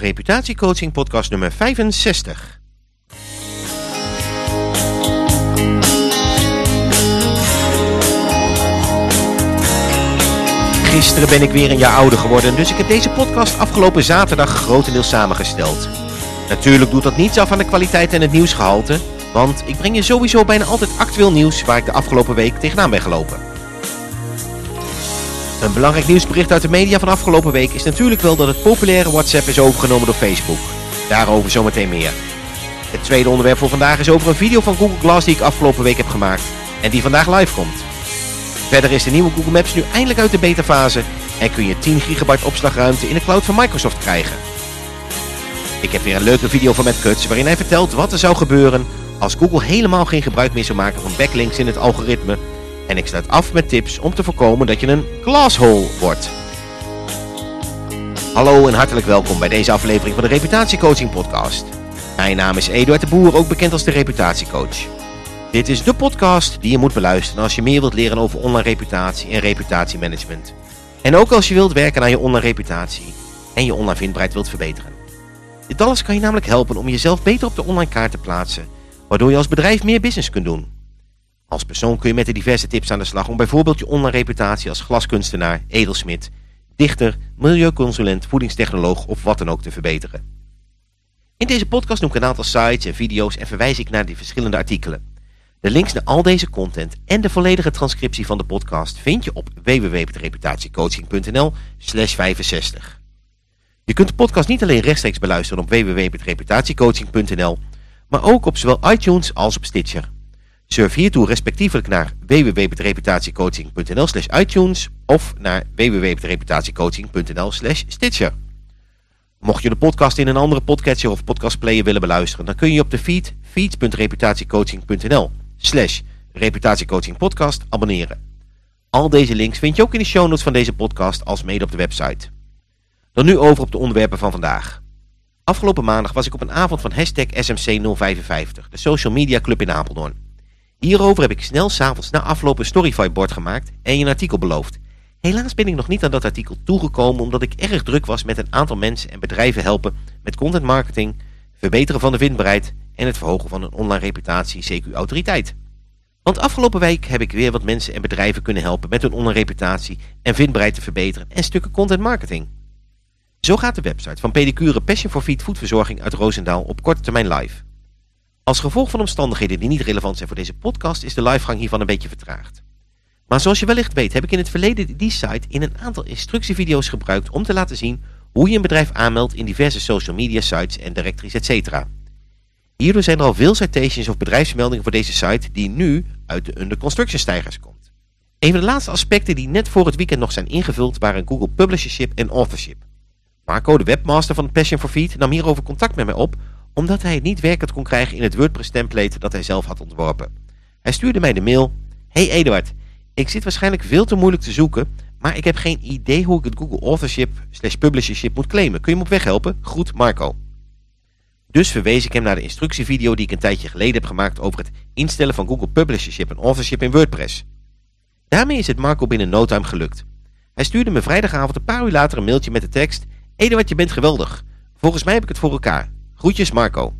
Reputatiecoaching podcast nummer 65. Gisteren ben ik weer een jaar ouder geworden, dus ik heb deze podcast afgelopen zaterdag grotendeels samengesteld. Natuurlijk doet dat niets af aan de kwaliteit en het nieuwsgehalte, want ik breng je sowieso bijna altijd actueel nieuws waar ik de afgelopen week tegenaan ben gelopen. Een belangrijk nieuwsbericht uit de media van afgelopen week is natuurlijk wel dat het populaire WhatsApp is overgenomen door Facebook. Daarover zometeen meer. Het tweede onderwerp voor vandaag is over een video van Google Glass die ik afgelopen week heb gemaakt en die vandaag live komt. Verder is de nieuwe Google Maps nu eindelijk uit de betafase en kun je 10 gigabyte opslagruimte in de cloud van Microsoft krijgen. Ik heb weer een leuke video van Matt Cutts waarin hij vertelt wat er zou gebeuren als Google helemaal geen gebruik meer zou maken van backlinks in het algoritme en ik sluit af met tips om te voorkomen dat je een glasshole wordt. Hallo en hartelijk welkom bij deze aflevering van de Reputatiecoaching podcast. Mijn naam is Eduard de Boer, ook bekend als de Reputatiecoach. Dit is de podcast die je moet beluisteren als je meer wilt leren over online reputatie en reputatiemanagement. En ook als je wilt werken aan je online reputatie en je online vindbaarheid wilt verbeteren. Dit alles kan je namelijk helpen om jezelf beter op de online kaart te plaatsen, waardoor je als bedrijf meer business kunt doen. Als persoon kun je met de diverse tips aan de slag om bijvoorbeeld je online reputatie als glaskunstenaar, edelsmid, dichter, milieuconsulent, voedingstechnoloog of wat dan ook te verbeteren. In deze podcast noem ik een aantal sites en video's en verwijs ik naar die verschillende artikelen. De links naar al deze content en de volledige transcriptie van de podcast vind je op www.reputatiecoaching.nl 65. Je kunt de podcast niet alleen rechtstreeks beluisteren op www.reputatiecoaching.nl, maar ook op zowel iTunes als op Stitcher. Surf hiertoe respectievelijk naar www.reputatiecoaching.nl slash iTunes of naar www.reputatiecoaching.nl slash Stitcher. Mocht je de podcast in een andere podcatcher of podcastplayer willen beluisteren, dan kun je op de feed feed.reputatiecoaching.nl slash reputatiecoachingpodcast abonneren. Al deze links vind je ook in de show notes van deze podcast als mede op de website. Dan nu over op de onderwerpen van vandaag. Afgelopen maandag was ik op een avond van hashtag SMC055, de social media club in Apeldoorn. Hierover heb ik snel s'avonds na afloop een Storyfy-bord gemaakt en je een artikel beloofd. Helaas ben ik nog niet aan dat artikel toegekomen omdat ik erg druk was met een aantal mensen en bedrijven helpen met content marketing, verbeteren van de vindbaarheid en het verhogen van een online reputatie, CQ autoriteit. Want afgelopen week heb ik weer wat mensen en bedrijven kunnen helpen met hun online reputatie en vindbaarheid te verbeteren en stukken content marketing. Zo gaat de website van pedicure Passion for Feet voedverzorging uit Roosendaal op korte termijn live. Als gevolg van omstandigheden die niet relevant zijn voor deze podcast is de livegang hiervan een beetje vertraagd. Maar zoals je wellicht weet heb ik in het verleden die site in een aantal instructievideo's gebruikt om te laten zien hoe je een bedrijf aanmeldt in diverse social media sites en directories etc. Hierdoor zijn er al veel citations of bedrijfsmeldingen voor deze site die nu uit de under construction stijgers komt. Een van de laatste aspecten die net voor het weekend nog zijn ingevuld waren Google Publishership en Authorship. Marco, de webmaster van Passion for Feed, nam hierover contact met mij op omdat hij het niet werkend kon krijgen in het WordPress template dat hij zelf had ontworpen. Hij stuurde mij de mail, Hey Eduard, ik zit waarschijnlijk veel te moeilijk te zoeken, maar ik heb geen idee hoe ik het Google Authorship slash Publishership moet claimen. Kun je me op weg helpen? Groet Marco. Dus verwees ik hem naar de instructievideo die ik een tijdje geleden heb gemaakt over het instellen van Google Publishership en Authorship in WordPress. Daarmee is het Marco binnen no time gelukt. Hij stuurde me vrijdagavond een paar uur later een mailtje met de tekst Eduard, je bent geweldig. Volgens mij heb ik het voor elkaar. Groetjes Marco.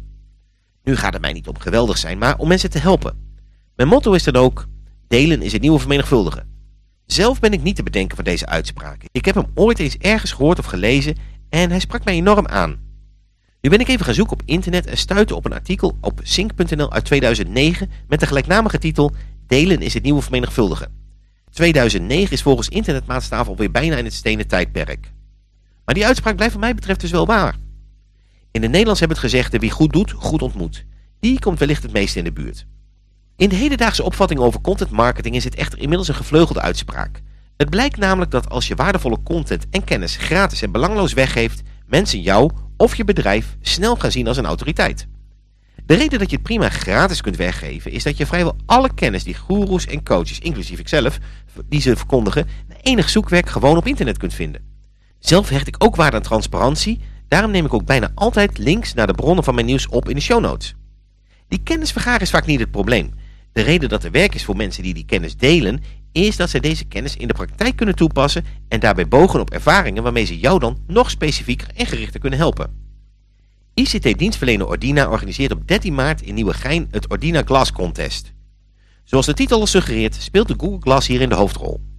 Nu gaat het mij niet om geweldig zijn, maar om mensen te helpen. Mijn motto is dan ook, delen is het nieuwe vermenigvuldigen. Zelf ben ik niet te bedenken van deze uitspraken. Ik heb hem ooit eens ergens gehoord of gelezen en hij sprak mij enorm aan. Nu ben ik even gaan zoeken op internet en stuitte op een artikel op sync.nl uit 2009 met de gelijknamige titel Delen is het nieuwe vermenigvuldigen. 2009 is volgens internetmaatstaaf alweer bijna in het stenen tijdperk. Maar die uitspraak blijft wat mij betreft dus wel waar. In het Nederlands hebben het gezegd, wie goed doet, goed ontmoet. Die komt wellicht het meest in de buurt. In de hedendaagse opvatting over content marketing is het echter inmiddels een gevleugelde uitspraak. Het blijkt namelijk dat als je waardevolle content en kennis gratis en belangloos weggeeft, mensen jou of je bedrijf snel gaan zien als een autoriteit. De reden dat je het prima gratis kunt weggeven is dat je vrijwel alle kennis die goeroes en coaches, inclusief ikzelf, die ze verkondigen, na enig zoekwerk gewoon op internet kunt vinden. Zelf hecht ik ook waarde aan transparantie Daarom neem ik ook bijna altijd links naar de bronnen van mijn nieuws op in de show notes. Die kennis vergaren is vaak niet het probleem. De reden dat er werk is voor mensen die die kennis delen, is dat zij deze kennis in de praktijk kunnen toepassen en daarbij bogen op ervaringen waarmee ze jou dan nog specifieker en gerichter kunnen helpen. ICT-dienstverlener Ordina organiseert op 13 maart in Nieuwegein het Ordina Glass Contest. Zoals de titel al suggereert, speelt de Google Glass hierin de hoofdrol.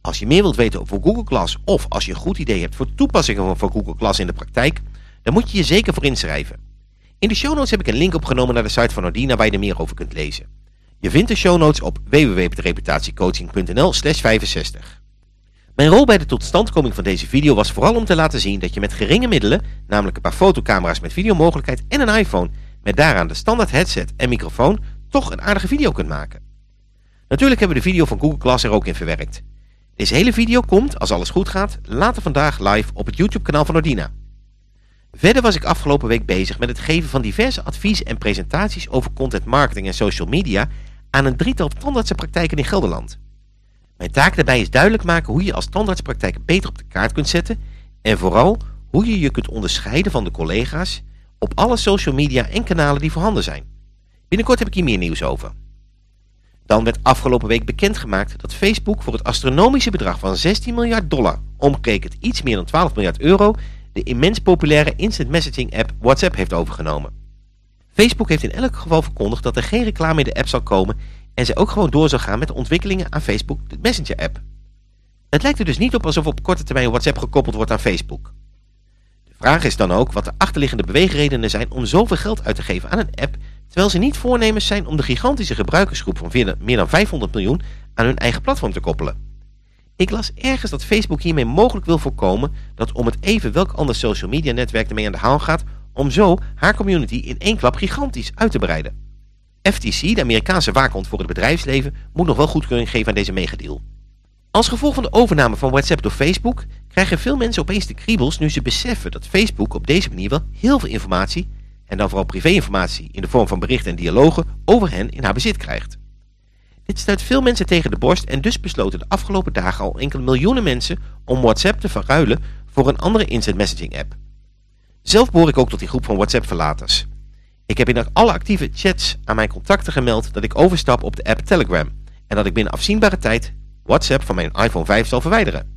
Als je meer wilt weten over Google Glass of als je een goed idee hebt voor toepassingen van Google Glass in de praktijk, dan moet je je zeker voor inschrijven. In de show notes heb ik een link opgenomen naar de site van Ordina waar je er meer over kunt lezen. Je vindt de show notes op www.reputatiecoaching.nl 65. Mijn rol bij de totstandkoming van deze video was vooral om te laten zien dat je met geringe middelen, namelijk een paar fotocamera's met videomogelijkheid en een iPhone, met daaraan de standaard headset en microfoon, toch een aardige video kunt maken. Natuurlijk hebben we de video van Google Glass er ook in verwerkt. Deze hele video komt, als alles goed gaat, later vandaag live op het YouTube kanaal van Ordina. Verder was ik afgelopen week bezig met het geven van diverse adviezen en presentaties over content marketing en social media aan een drietal tandartsenpraktijken in Gelderland. Mijn taak daarbij is duidelijk maken hoe je als tandartspraktijk beter op de kaart kunt zetten en vooral hoe je je kunt onderscheiden van de collega's op alle social media en kanalen die voorhanden zijn. Binnenkort heb ik hier meer nieuws over. Dan werd afgelopen week bekendgemaakt dat Facebook voor het astronomische bedrag van 16 miljard dollar, omgerekend iets meer dan 12 miljard euro, de immens populaire instant messaging app WhatsApp heeft overgenomen. Facebook heeft in elk geval verkondigd dat er geen reclame in de app zal komen en zij ook gewoon door zal gaan met de ontwikkelingen aan Facebook, de Messenger app. Het lijkt er dus niet op alsof op korte termijn WhatsApp gekoppeld wordt aan Facebook. De vraag is dan ook wat de achterliggende beweegredenen zijn om zoveel geld uit te geven aan een app, terwijl ze niet voornemens zijn om de gigantische gebruikersgroep van meer dan 500 miljoen aan hun eigen platform te koppelen. Ik las ergens dat Facebook hiermee mogelijk wil voorkomen dat om het even welk ander social media netwerk ermee aan de haal gaat, om zo haar community in één klap gigantisch uit te breiden. FTC, de Amerikaanse waakhond voor het bedrijfsleven, moet nog wel goedkeuring geven aan deze megadeal. Als gevolg van de overname van WhatsApp door Facebook krijgen veel mensen opeens de kriebels nu ze beseffen dat Facebook op deze manier wel heel veel informatie, en dan vooral privéinformatie in de vorm van berichten en dialogen, over hen in haar bezit krijgt. Dit stuit veel mensen tegen de borst en dus besloten de afgelopen dagen al enkele miljoenen mensen om WhatsApp te verruilen voor een andere instant messaging app. Zelf behoor ik ook tot die groep van WhatsApp-verlaters. Ik heb in alle actieve chats aan mijn contacten gemeld dat ik overstap op de app Telegram en dat ik binnen afzienbare tijd WhatsApp van mijn iPhone 5 zal verwijderen.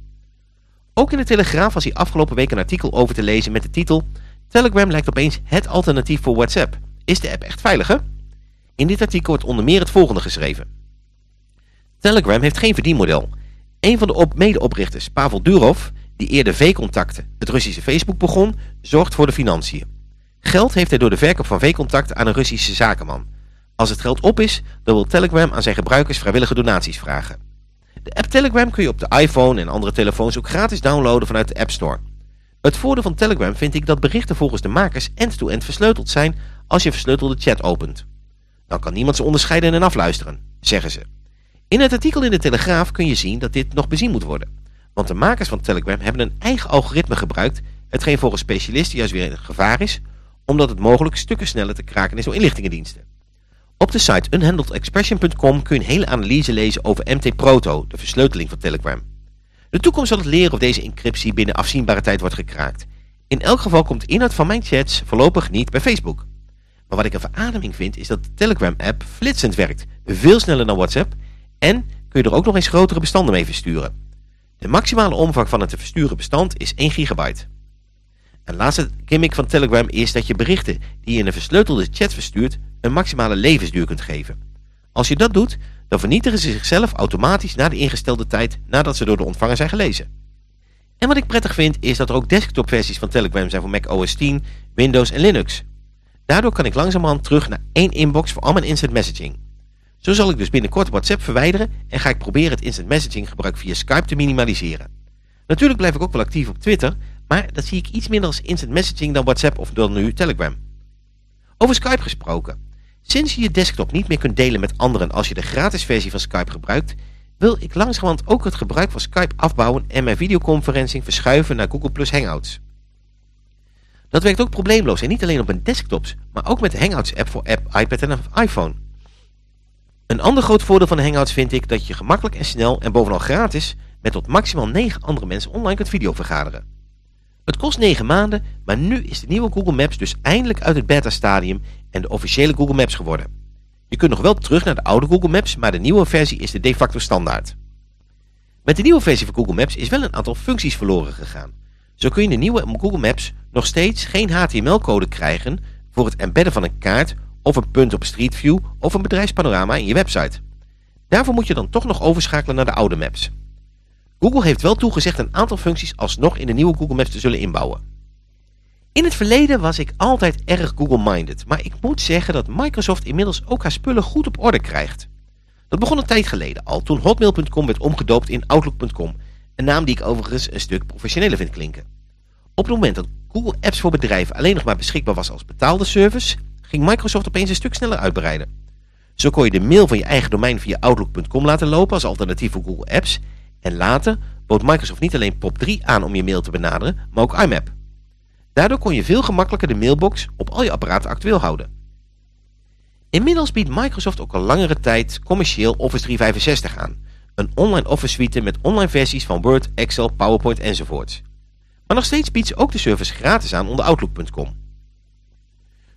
Ook in de Telegraaf was hier afgelopen week een artikel over te lezen met de titel Telegram lijkt opeens het alternatief voor WhatsApp. Is de app echt veiliger? In dit artikel wordt onder meer het volgende geschreven. Telegram heeft geen verdienmodel. Een van de medeoprichters, Pavel Durov, die eerder V-contacten, het Russische Facebook begon, zorgt voor de financiën. Geld heeft hij door de verkoop van V-contacten aan een Russische zakenman. Als het geld op is, dan wil Telegram aan zijn gebruikers vrijwillige donaties vragen. De app Telegram kun je op de iPhone en andere telefoons ook gratis downloaden vanuit de App Store. Het voordeel van Telegram vind ik dat berichten volgens de makers end-to-end -end versleuteld zijn als je versleutelde chat opent. Dan kan niemand ze onderscheiden en afluisteren, zeggen ze. In het artikel in de Telegraaf kun je zien dat dit nog bezien moet worden. Want de makers van Telegram hebben een eigen algoritme gebruikt, hetgeen volgens specialisten juist weer een gevaar is, omdat het mogelijk stukken sneller te kraken is door inlichtingendiensten. Op de site unhandledexpression.com kun je een hele analyse lezen over MT-Proto, de versleuteling van Telegram. De toekomst zal het leren of deze encryptie binnen afzienbare tijd wordt gekraakt. In elk geval komt de inhoud van mijn chats voorlopig niet bij Facebook. Maar wat ik een verademing vind is dat de Telegram-app flitsend werkt, veel sneller dan WhatsApp en kun je er ook nog eens grotere bestanden mee versturen. De maximale omvang van het te versturen bestand is 1 gigabyte. Een laatste gimmick van Telegram is dat je berichten die je in een versleutelde chat verstuurt een maximale levensduur kunt geven. Als je dat doet, dan vernietigen ze zichzelf automatisch na de ingestelde tijd nadat ze door de ontvanger zijn gelezen. En wat ik prettig vind is dat er ook desktopversies van Telegram zijn voor Mac OS 10, Windows en Linux. Daardoor kan ik langzamerhand terug naar één inbox voor al mijn instant messaging. Zo zal ik dus binnenkort WhatsApp verwijderen en ga ik proberen het instant messaging gebruik via Skype te minimaliseren. Natuurlijk blijf ik ook wel actief op Twitter, maar dat zie ik iets minder als instant messaging dan WhatsApp of dan nu Telegram. Over Skype gesproken. Sinds je je desktop niet meer kunt delen met anderen als je de gratis versie van Skype gebruikt, wil ik langzamerhand ook het gebruik van Skype afbouwen en mijn videoconferencing verschuiven naar Google Plus Hangouts. Dat werkt ook probleemloos en niet alleen op mijn desktops, maar ook met de Hangouts app voor app, iPad en iPhone. Een ander groot voordeel van Hangouts vind ik dat je gemakkelijk en snel en bovenal gratis met tot maximaal 9 andere mensen online kunt videovergaderen. Het kost 9 maanden, maar nu is de nieuwe Google Maps dus eindelijk uit het beta-stadium en de officiële Google Maps geworden. Je kunt nog wel terug naar de oude Google Maps, maar de nieuwe versie is de de facto standaard. Met de nieuwe versie van Google Maps is wel een aantal functies verloren gegaan. Zo kun je in de nieuwe Google Maps nog steeds geen HTML-code krijgen voor het embedden van een kaart of een punt op Street View of een bedrijfspanorama in je website. Daarvoor moet je dan toch nog overschakelen naar de oude maps. Google heeft wel toegezegd een aantal functies alsnog in de nieuwe Google Maps te zullen inbouwen. In het verleden was ik altijd erg Google-minded, maar ik moet zeggen dat Microsoft inmiddels ook haar spullen goed op orde krijgt. Dat begon een tijd geleden al, toen hotmail.com werd omgedoopt in outlook.com, een naam die ik overigens een stuk professioneler vind klinken. Op het moment dat Google Apps voor bedrijven alleen nog maar beschikbaar was als betaalde service, ging Microsoft opeens een stuk sneller uitbreiden. Zo kon je de mail van je eigen domein via outlook.com laten lopen als alternatief voor Google Apps en later bood Microsoft niet alleen POP3 aan om je mail te benaderen, maar ook IMAP. Daardoor kon je veel gemakkelijker de mailbox op al je apparaten actueel houden. Inmiddels biedt Microsoft ook al langere tijd commercieel Office 365 aan. Een online Office suite met online versies van Word, Excel, PowerPoint enzovoorts. Maar nog steeds biedt ze ook de service gratis aan onder Outlook.com.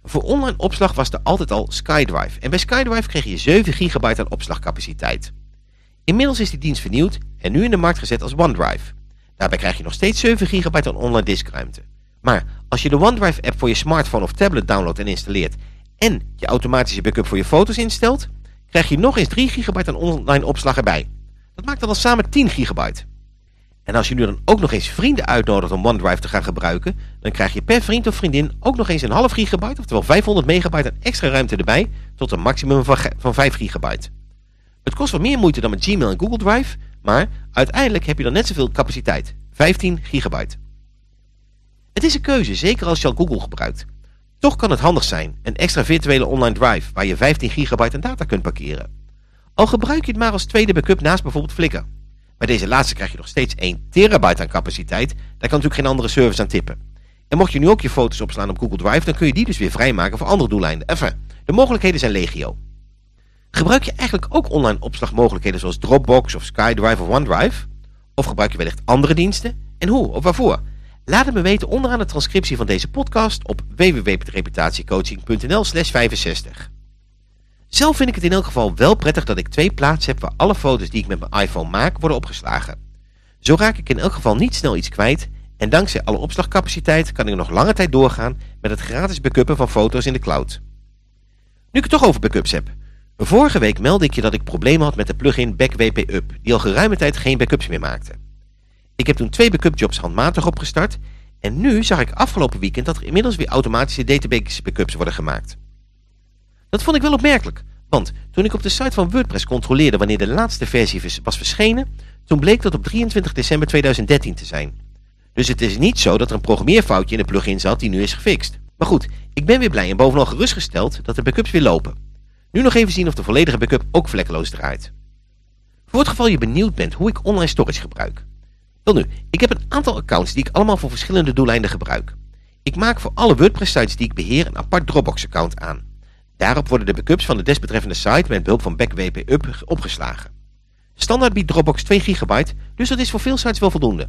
Voor online opslag was er altijd al SkyDrive. En bij SkyDrive kreeg je 7 gigabyte aan opslagcapaciteit. Inmiddels is die dienst vernieuwd en nu in de markt gezet als OneDrive. Daarbij krijg je nog steeds 7 gigabyte aan online diskruimte. Maar als je de OneDrive-app voor je smartphone of tablet downloadt en installeert... en je automatische backup voor je foto's instelt... krijg je nog eens 3 gigabyte aan online opslag erbij. Dat maakt dan al samen 10 gigabyte. En als je nu dan ook nog eens vrienden uitnodigt om OneDrive te gaan gebruiken... dan krijg je per vriend of vriendin ook nog eens een half gigabyte... oftewel 500 megabyte aan extra ruimte erbij... tot een maximum van 5 gigabyte. Het kost wat meer moeite dan met Gmail en Google Drive... maar uiteindelijk heb je dan net zoveel capaciteit. 15 gigabyte. Het is een keuze, zeker als je al Google gebruikt. Toch kan het handig zijn, een extra virtuele online drive waar je 15 gigabyte aan data kunt parkeren. Al gebruik je het maar als tweede backup naast bijvoorbeeld Flickr. Bij deze laatste krijg je nog steeds 1 terabyte aan capaciteit, daar kan natuurlijk geen andere service aan tippen. En mocht je nu ook je foto's opslaan op Google Drive, dan kun je die dus weer vrijmaken voor andere doeleinden. Enfin, de mogelijkheden zijn legio. Gebruik je eigenlijk ook online opslagmogelijkheden zoals Dropbox of SkyDrive of OneDrive? Of gebruik je wellicht andere diensten? En hoe of waarvoor? Laat het me weten onderaan de transcriptie van deze podcast op www.reputatiecoaching.nl slash 65. Zelf vind ik het in elk geval wel prettig dat ik twee plaatsen heb waar alle foto's die ik met mijn iPhone maak worden opgeslagen. Zo raak ik in elk geval niet snel iets kwijt en dankzij alle opslagcapaciteit kan ik nog lange tijd doorgaan met het gratis backuppen van foto's in de cloud. Nu ik het toch over backups heb. Vorige week meldde ik je dat ik problemen had met de plugin BackWP die al geruime tijd geen backups meer maakte. Ik heb toen twee backup jobs handmatig opgestart en nu zag ik afgelopen weekend dat er inmiddels weer automatische database backups worden gemaakt. Dat vond ik wel opmerkelijk, want toen ik op de site van WordPress controleerde wanneer de laatste versie was verschenen, toen bleek dat op 23 december 2013 te zijn. Dus het is niet zo dat er een programmeerfoutje in de plugin zat die nu is gefixt. Maar goed, ik ben weer blij en bovenal gerustgesteld dat de backups weer lopen. Nu nog even zien of de volledige backup ook vlekkeloos draait. Voor het geval je benieuwd bent hoe ik online storage gebruik. Wel nu, ik heb een aantal accounts die ik allemaal voor verschillende doeleinden gebruik. Ik maak voor alle WordPress sites die ik beheer een apart Dropbox account aan. Daarop worden de backups van de desbetreffende site met behulp van BackWP opgeslagen. Standaard biedt Dropbox 2 GB, dus dat is voor veel sites wel voldoende.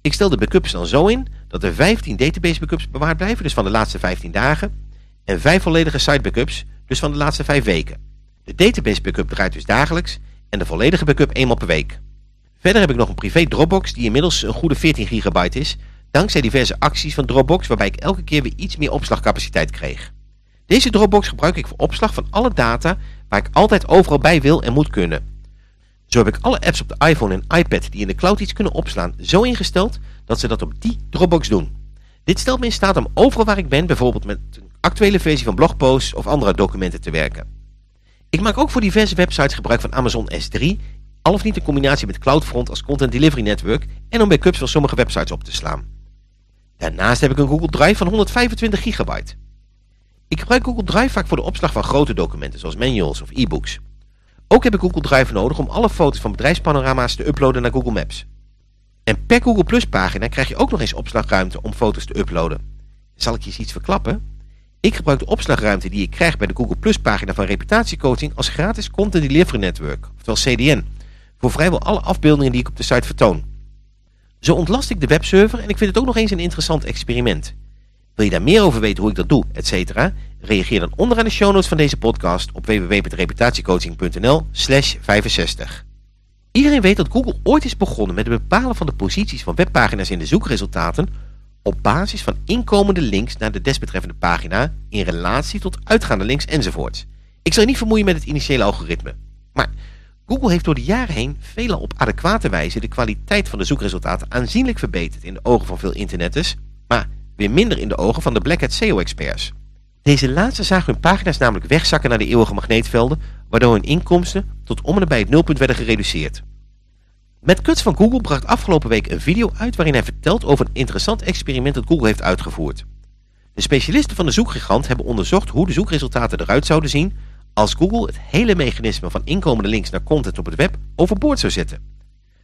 Ik stel de backups dan zo in dat er 15 database backups bewaard blijven, dus van de laatste 15 dagen, en 5 volledige site backups, dus van de laatste 5 weken. De database backup draait dus dagelijks en de volledige backup eenmaal per week. Verder heb ik nog een privé Dropbox die inmiddels een goede 14 gigabyte is, dankzij diverse acties van Dropbox waarbij ik elke keer weer iets meer opslagcapaciteit kreeg. Deze Dropbox gebruik ik voor opslag van alle data waar ik altijd overal bij wil en moet kunnen. Zo heb ik alle apps op de iPhone en iPad die in de cloud iets kunnen opslaan zo ingesteld dat ze dat op die Dropbox doen. Dit stelt me in staat om overal waar ik ben, bijvoorbeeld met een actuele versie van blogposts of andere documenten te werken. Ik maak ook voor diverse websites gebruik van Amazon S3, al of niet in combinatie met CloudFront als Content Delivery Network en om backups van sommige websites op te slaan. Daarnaast heb ik een Google Drive van 125 gigabyte. Ik gebruik Google Drive vaak voor de opslag van grote documenten zoals manuals of e-books. Ook heb ik Google Drive nodig om alle foto's van bedrijfspanorama's te uploaden naar Google Maps. En per Google Plus pagina krijg je ook nog eens opslagruimte om foto's te uploaden. Zal ik je eens iets verklappen? Ik gebruik de opslagruimte die ik krijg bij de Google Plus pagina van reputatiecoaching als gratis Content Delivery Network, oftewel CDN, voor vrijwel alle afbeeldingen die ik op de site vertoon. Zo ontlast ik de webserver en ik vind het ook nog eens een interessant experiment. Wil je daar meer over weten hoe ik dat doe, etc. Reageer dan onderaan de show notes van deze podcast op www.reputatiecoaching.nl slash 65. Iedereen weet dat Google ooit is begonnen met het bepalen van de posities van webpagina's in de zoekresultaten op basis van inkomende links naar de desbetreffende pagina in relatie tot uitgaande links enzovoorts. Ik zal je niet vermoeien met het initiële algoritme. Maar Google heeft door de jaren heen veelal op adequate wijze de kwaliteit van de zoekresultaten aanzienlijk verbeterd in de ogen van veel internetters, maar weer minder in de ogen van de Black Hat SEO-experts. Deze laatste zagen hun pagina's namelijk wegzakken naar de eeuwige magneetvelden, waardoor hun inkomsten tot om en nabij het nulpunt werden gereduceerd. Met Kuts van Google bracht afgelopen week een video uit waarin hij vertelt over een interessant experiment dat Google heeft uitgevoerd. De specialisten van de zoekgigant hebben onderzocht hoe de zoekresultaten eruit zouden zien als Google het hele mechanisme van inkomende links naar content op het web overboord zou zetten.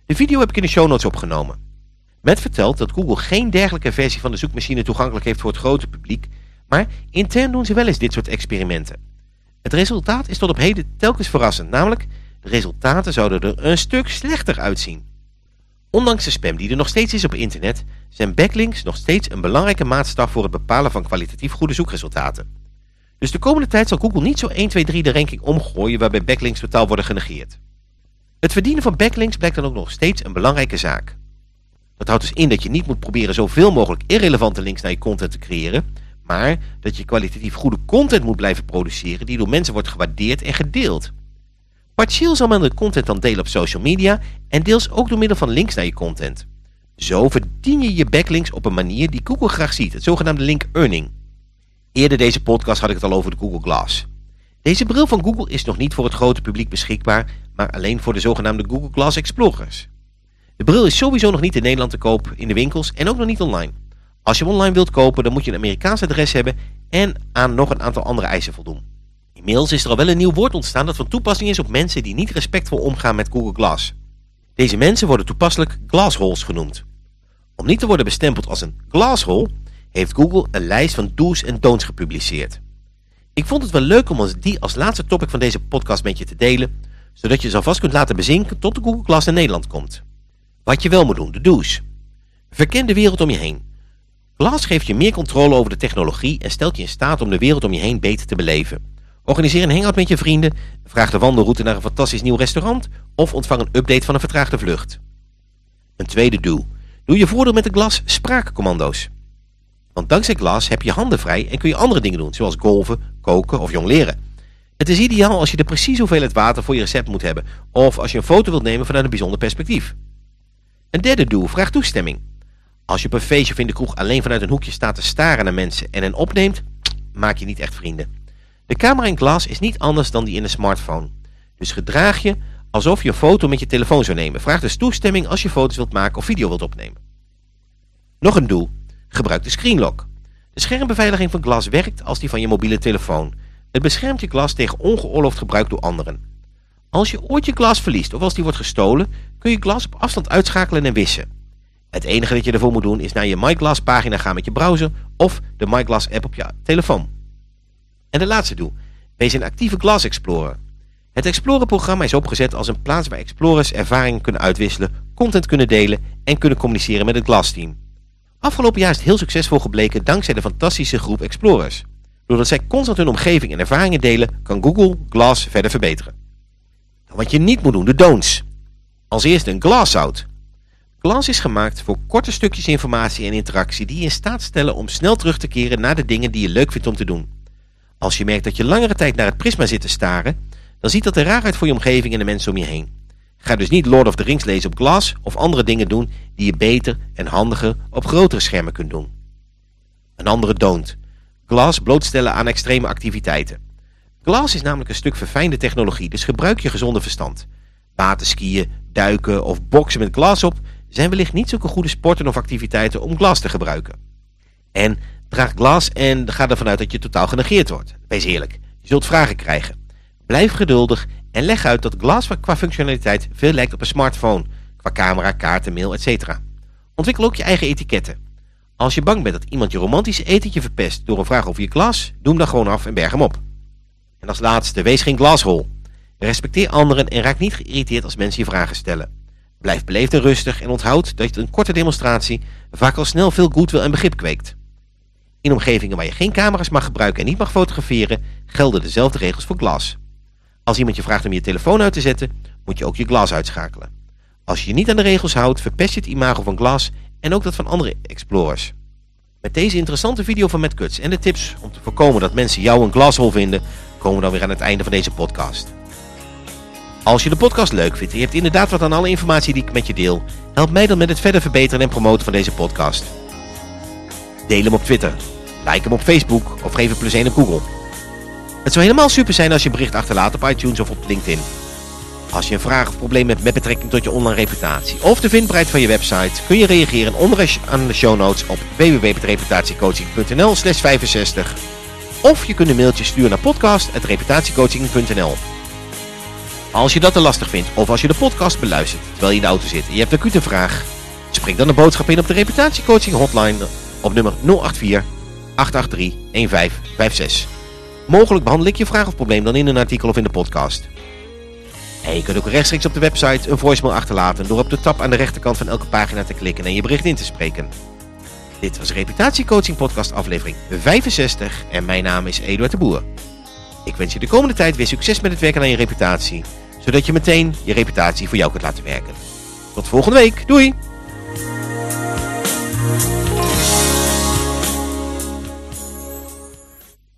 De video heb ik in de show notes opgenomen. Met vertelt dat Google geen dergelijke versie van de zoekmachine toegankelijk heeft voor het grote publiek, maar intern doen ze wel eens dit soort experimenten. Het resultaat is tot op heden telkens verrassend, namelijk de resultaten zouden er een stuk slechter uitzien. Ondanks de spam die er nog steeds is op internet, zijn backlinks nog steeds een belangrijke maatstaf voor het bepalen van kwalitatief goede zoekresultaten. Dus de komende tijd zal Google niet zo 1, 2, 3 de ranking omgooien waarbij backlinks totaal worden genegeerd. Het verdienen van backlinks blijkt dan ook nog steeds een belangrijke zaak. Dat houdt dus in dat je niet moet proberen zoveel mogelijk irrelevante links naar je content te creëren, maar dat je kwalitatief goede content moet blijven produceren die door mensen wordt gewaardeerd en gedeeld. Partieel zal men de content dan delen op social media en deels ook door middel van links naar je content. Zo verdien je je backlinks op een manier die Google graag ziet, het zogenaamde link earning. Eerder deze podcast had ik het al over de Google Glass. Deze bril van Google is nog niet voor het grote publiek beschikbaar, maar alleen voor de zogenaamde Google Glass Explorers. De bril is sowieso nog niet in Nederland te koop in de winkels en ook nog niet online. Als je hem online wilt kopen, dan moet je een Amerikaans adres hebben en aan nog een aantal andere eisen voldoen. Inmiddels is er al wel een nieuw woord ontstaan dat van toepassing is op mensen die niet respectvol omgaan met Google Glass. Deze mensen worden toepasselijk glassholes genoemd. Om niet te worden bestempeld als een glasshole, heeft Google een lijst van do's en don'ts gepubliceerd. Ik vond het wel leuk om die als laatste topic van deze podcast met je te delen, zodat je ze alvast kunt laten bezinken tot de Google Glass in Nederland komt. Wat je wel moet doen, de do's. Verken de wereld om je heen. Glass geeft je meer controle over de technologie en stelt je in staat om de wereld om je heen beter te beleven. Organiseer een hangout met je vrienden, vraag de wandelroute naar een fantastisch nieuw restaurant of ontvang een update van een vertraagde vlucht. Een tweede do. Doe je voordeel met de Glass spraakcommando's. Want dankzij Glass heb je handen vrij en kun je andere dingen doen, zoals golven, koken of jongleren. Het is ideaal als je de precies hoeveelheid water voor je recept moet hebben, of als je een foto wilt nemen vanuit een bijzonder perspectief. Een derde doel, vraag toestemming. Als je op een feestje of in de kroeg alleen vanuit een hoekje staat te staren naar mensen en hen opneemt, maak je niet echt vrienden. De camera in Glass is niet anders dan die in een smartphone. Dus gedraag je alsof je een foto met je telefoon zou nemen. Vraag dus toestemming als je foto's wilt maken of video wilt opnemen. Nog een doel. Gebruik de screenlock. De schermbeveiliging van Glass werkt als die van je mobiele telefoon. Het beschermt je Glass tegen ongeoorloofd gebruik door anderen. Als je ooit je Glass verliest of als die wordt gestolen, kun je Glass op afstand uitschakelen en wissen. Het enige dat je ervoor moet doen is naar je MyGlass pagina gaan met je browser of de MyGlass app op je telefoon. En de laatste doel. Wees een actieve Glass Explorer. Het Explorer-programma is opgezet als een plaats waar explorers ervaringen kunnen uitwisselen, content kunnen delen en kunnen communiceren met het Glass-team. Afgelopen jaar is het heel succesvol gebleken dankzij de fantastische groep Explorers. Doordat zij constant hun omgeving en ervaringen delen, kan Google Glass verder verbeteren. Wat je niet moet doen, de don'ts. Als eerste een Glassout. Glass is gemaakt voor korte stukjes informatie en interactie die je in staat stellen om snel terug te keren naar de dingen die je leuk vindt om te doen. Als je merkt dat je langere tijd naar het prisma zit te staren, dan ziet dat er raar uit voor je omgeving en de mensen om je heen. Ga dus niet Lord of the Rings lezen op glas of andere dingen doen die je beter en handiger op grotere schermen kunt doen. Een andere don't. Glas blootstellen aan extreme activiteiten. Glas is namelijk een stuk verfijnde technologie, dus gebruik je gezonde verstand. Waterskiën, duiken of boksen met glas op zijn wellicht niet zulke goede sporten of activiteiten om glas te gebruiken. En draag glas en ga ervan uit dat je totaal genegeerd wordt. Wees eerlijk, je zult vragen krijgen. Blijf geduldig en leg uit dat Glass qua functionaliteit veel lijkt op een smartphone, qua camera, kaarten, mail, etc. Ontwikkel ook je eigen etiketten. Als je bang bent dat iemand je romantische etentje verpest door een vraag over je glas, doe hem dan gewoon af en berg hem op. En als laatste, wees geen glashol. Respecteer anderen en raak niet geïrriteerd als mensen je vragen stellen. Blijf beleefd en rustig en onthoud dat je een korte demonstratie vaak al snel veel goodwill en begrip kweekt. In omgevingen waar je geen camera's mag gebruiken en niet mag fotograferen, gelden dezelfde regels voor glas. Als iemand je vraagt om je telefoon uit te zetten, moet je ook je glas uitschakelen. Als je je niet aan de regels houdt, verpest je het imago van Glass en ook dat van andere explorers. Met deze interessante video van Matt Cuts en de tips om te voorkomen dat mensen jou een glashol vinden, komen we dan weer aan het einde van deze podcast. Als je de podcast leuk vindt en je hebt inderdaad wat aan alle informatie die ik met je deel, help mij dan met het verder verbeteren en promoten van deze podcast. Deel hem op Twitter, like hem op Facebook of geef een plus 1 op Google. Het zou helemaal super zijn als je bericht achterlaat op iTunes of op LinkedIn. Als je een vraag of probleem hebt met betrekking tot je online reputatie of de vindbaarheid van je website, kun je reageren onder aan de show notes op www.reputatiecoaching.nl slash 65 of je kunt een mailtje sturen naar podcast.reputatiecoaching.nl Als je dat te lastig vindt of als je de podcast beluistert terwijl je in de auto zit en je hebt een acute vraag, spreek dan een boodschap in op de reputatiecoaching hotline op nummer 084 883 1556. Mogelijk behandel ik je vraag of probleem dan in een artikel of in de podcast. En je kunt ook rechtstreeks op de website een voicemail achterlaten door op de tab aan de rechterkant van elke pagina te klikken en je bericht in te spreken. Dit was Reputatiecoaching podcast aflevering 65 en mijn naam is Eduard de Boer. Ik wens je de komende tijd weer succes met het werken aan je reputatie, zodat je meteen je reputatie voor jou kunt laten werken. Tot volgende week, doei!